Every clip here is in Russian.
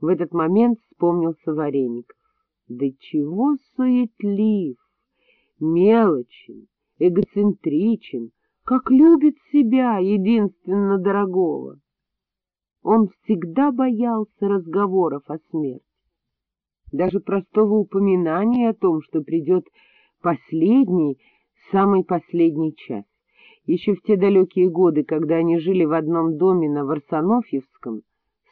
В этот момент вспомнился Вареников. Да чего суетлив, мелочен, эгоцентричен, как любит себя, единственно дорогого. Он всегда боялся разговоров о смерти. Даже простого упоминания о том, что придет последний, самый последний час. Еще в те далекие годы, когда они жили в одном доме на Варсонофьевском,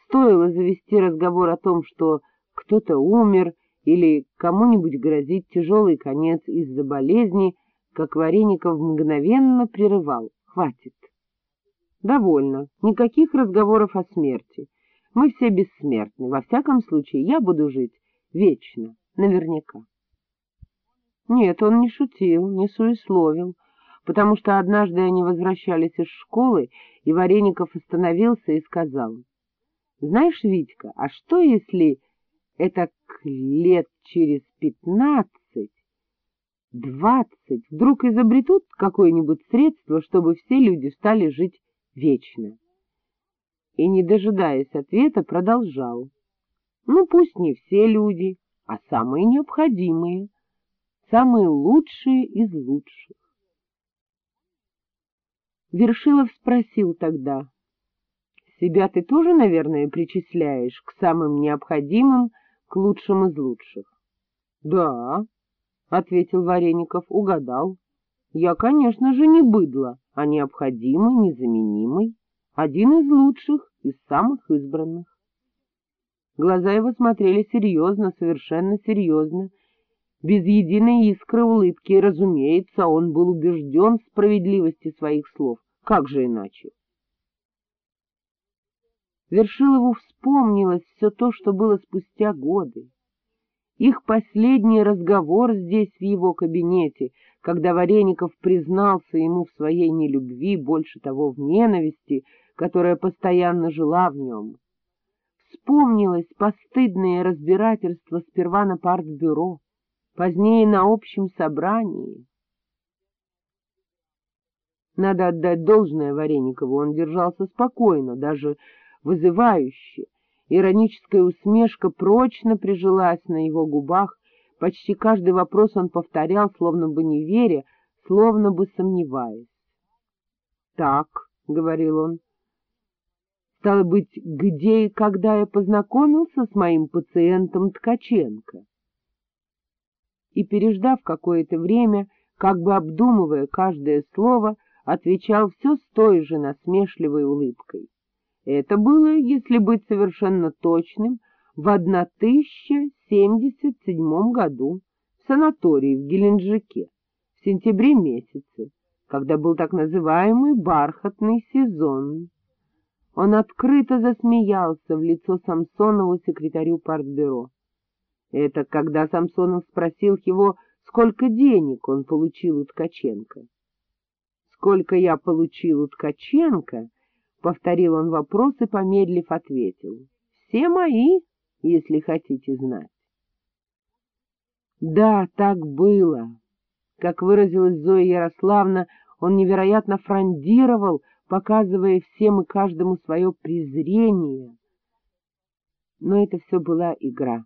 стоило завести разговор о том, что кто-то умер или кому-нибудь грозит тяжелый конец из-за болезни, как Вареников мгновенно прерывал. Хватит. Довольно. Никаких разговоров о смерти. Мы все бессмертны. Во всяком случае, я буду жить вечно, наверняка. Нет, он не шутил, не суесловил, потому что однажды они возвращались из школы, и Вареников остановился и сказал, — Знаешь, Витька, а что если это лет через пятнадцать, двадцать вдруг изобретут какое-нибудь средство, чтобы все люди стали жить вечно? И, не дожидаясь ответа, продолжал. Ну, пусть не все люди, а самые необходимые, самые лучшие из лучших. Вершилов спросил тогда, «Себя ты тоже, наверное, причисляешь к самым необходимым, к лучшим из лучших?» «Да», — ответил Вареников, — угадал. «Я, конечно же, не быдло, а необходимый, незаменимый, один из лучших, из самых избранных». Глаза его смотрели серьезно, совершенно серьезно, без единой искры улыбки, и, разумеется, он был убежден в справедливости своих слов. Как же иначе? Вершилову вспомнилось все то, что было спустя годы. Их последний разговор здесь, в его кабинете, когда Вареников признался ему в своей нелюбви, больше того, в ненависти, которая постоянно жила в нем. Вспомнилось постыдное разбирательство сперва на партбюро, позднее на общем собрании. Надо отдать должное Вареникову, он держался спокойно, даже вызывающе. Ироническая усмешка прочно прижилась на его губах, почти каждый вопрос он повторял, словно бы не веря, словно бы сомневаясь. — Так, — говорил он, — стало быть, где и когда я познакомился с моим пациентом Ткаченко? И, переждав какое-то время, как бы обдумывая каждое слово, отвечал все с той же насмешливой улыбкой. Это было, если быть совершенно точным, в 1077 году в санатории в Геленджике, в сентябре месяце, когда был так называемый бархатный сезон. Он открыто засмеялся в лицо Самсонову секретарю партбюро. Это когда Самсонов спросил его, сколько денег он получил у Ткаченко. «Сколько я получил у Ткаченко?» — повторил он вопрос и, помедлив, ответил. «Все мои, если хотите знать». Да, так было. Как выразилась Зоя Ярославна, он невероятно фрондировал, показывая всем и каждому свое презрение. Но это все была игра.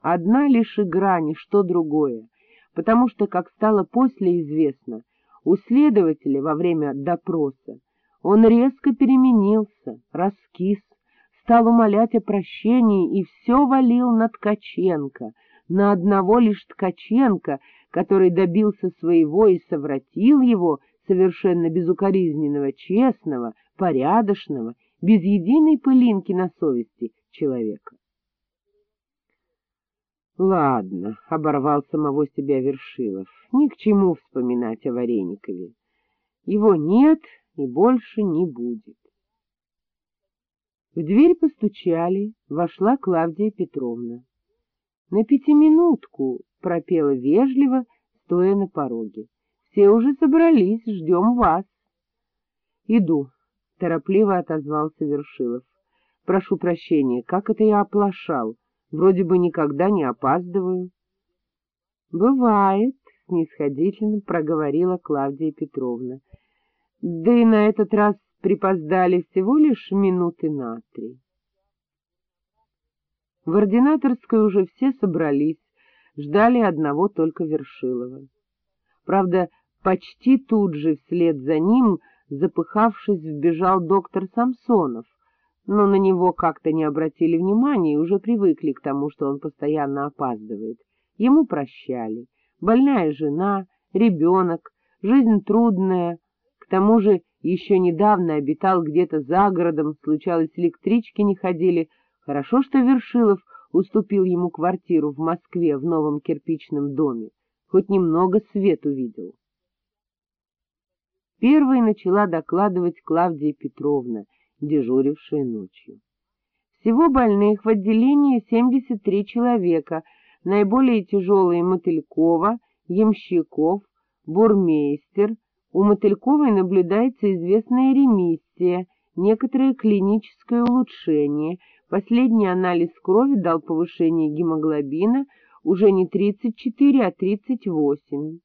Одна лишь игра, ничто другое, потому что, как стало после известно, у следователя во время допроса он резко переменился, раскис, стал умолять о прощении и все валил на Ткаченко, на одного лишь Ткаченко, который добился своего и совратил его, совершенно безукоризненного, честного, порядочного, без единой пылинки на совести человека. — Ладно, — оборвал самого себя Вершилов, — ни к чему вспоминать о Вареникове. Его нет и больше не будет. В дверь постучали, вошла Клавдия Петровна. — На пятиминутку, — пропела вежливо, стоя на пороге. — Все уже собрались, ждем вас. — Иду, — торопливо отозвался Вершилов. — Прошу прощения, как это я оплошал? Вроде бы никогда не опаздываю. — Бывает, — снисходительно проговорила Клавдия Петровна. — Да и на этот раз припоздали всего лишь минуты на три. В ординаторской уже все собрались, ждали одного только Вершилова. Правда, почти тут же вслед за ним, запыхавшись, вбежал доктор Самсонов, но на него как-то не обратили внимания и уже привыкли к тому, что он постоянно опаздывает. Ему прощали. Больная жена, ребенок, жизнь трудная, тому же еще недавно обитал где-то за городом, случалось, электрички не ходили. Хорошо, что Вершилов уступил ему квартиру в Москве в новом кирпичном доме, хоть немного свет увидел. Первой начала докладывать Клавдия Петровна, дежурившая ночью. Всего больных в отделении 73 человека, наиболее тяжелые Мотылькова, Ямщиков, Бурмейстер. У Мотыльковой наблюдается известная ремиссия, некоторое клиническое улучшение. Последний анализ крови дал повышение гемоглобина уже не 34, а 38.